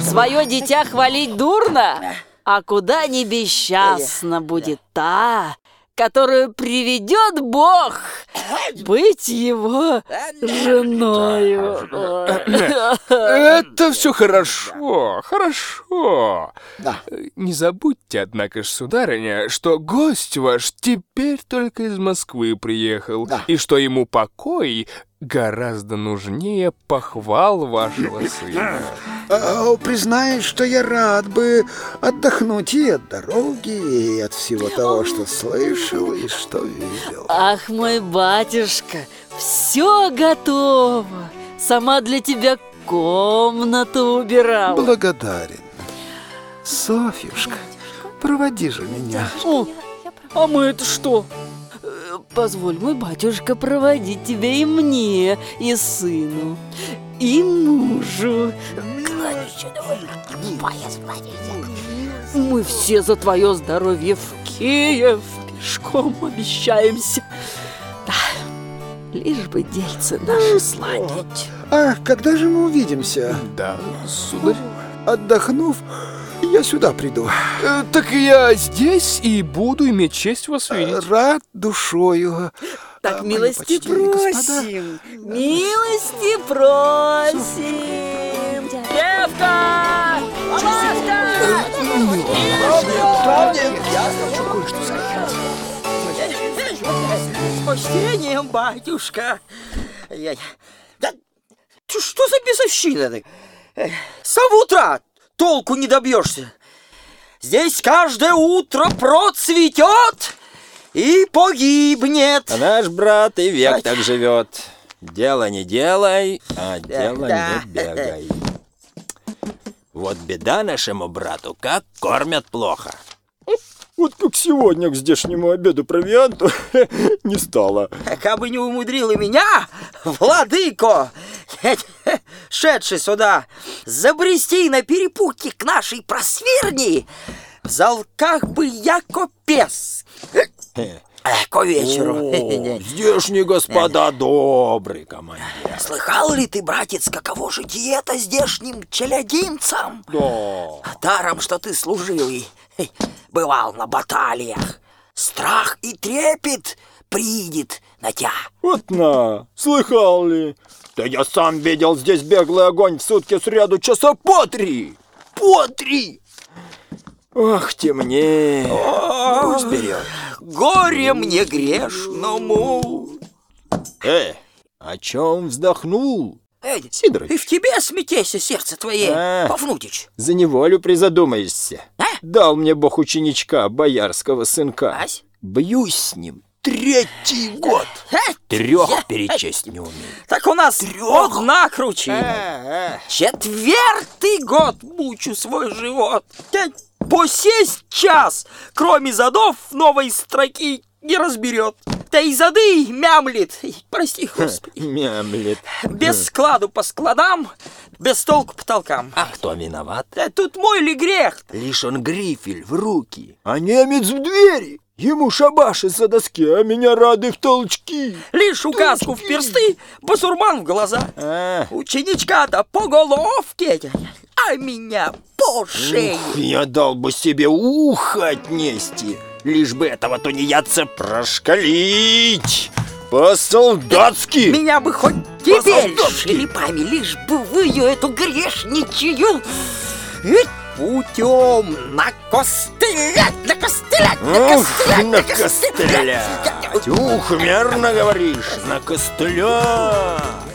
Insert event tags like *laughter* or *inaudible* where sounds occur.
Свое дитя хвалить дурно, а куда не бесчастна будет та, которую приведет Бог *laughs* быть его женою. Это все хорошо, хорошо. Да. Не забудьте, однако ж, сударыня, что гость ваш теперь только из Москвы приехал, Да. и что ему покой гораздо нужнее похвал вашего сына. *laughs* А, Признаюсь, что я рад бы отдохнуть и от дороги, и от всего того, что слышал и что видел. Ах, мой батюшка, все готово. Сама для тебя комнату убирала. Благодарен. Софьюшка, проводи же меня. О, а мы это что? Позволь, мой батюшка, проводить тебя и мне, и сыну, и мужу. Мы все за твое здоровье в Киев пешком обещаемся. Да, лишь бы дельцы наши сладить. А когда же мы увидимся? Да, сударь. Отдохнув, я сюда приду. Э, Так я здесь и буду иметь честь вас видеть. Рад душою. Так А, милости почтенные господа. просим, милости просим. Девка! Палашка! С почтением, батюшка. Я- Да, что за бесовщина? Э, С утра толку не добьешься. Здесь каждое утро процветет и погибнет. А наш брат и век Ай. так живет. Дело не делай, а дело да. не бегай. Вот беда нашему брату, как кормят плохо. Вот как сегодня к здешнему обеду провианту *laughs* не стало. Кабы не умудрил и меня, владыко, *laughs* шедший сюда, забрести на перепутке к нашей просвирни, в залках бы яко пес. Э, Ко вечеру. О, здешние господа добрый командир. Слыхал ли ты, братец, каково же диета здешним челядинцам? Да. Даром, что ты служил и бывал на баталиях. Страх и трепет придет на тебя. Вот на, слыхал ли? Да я сам видел здесь беглый огонь в сутки сряду часа по три. По три! Ох, темнее. Пусть берет. Горе мне грешному. Э, о чем вздохнул? Эдь, Сидорович. и в тебе смятейся сердце твое, А. Пафнутич. За неволю призадумаешься. А? Дал мне бог ученичка, боярского сынка. Ась? Бьюсь с ним третий год. Э, Трех перечесть не умею. Так у нас одна кручина. А, Четвертый год мучу свой живот. По сесть час, кроме задов новой строки не разберет. Да и зады мямлит. Прости, Господи. Мямлет. Без складу по складам, без толку по толкам. А кто виноват? Да тут мой ли грех? Лишь он грифель в руки. А немец в двери. Ему шабаши за доски, а меня рады в толчки. Лишь указку в персты, басурман в глаза. А, Ученичка-то по головке, а меня по шее. ух, я дал бы себе ухо отнести, лишь бы этого тунеядца прошкалить. По-солдатски. Меня бы хоть теперь черепами, лишь бы вы ее эту грешничью путем накостылять, накостылять, накостылять, накостылять. Ух, мерно говоришь, накострелять.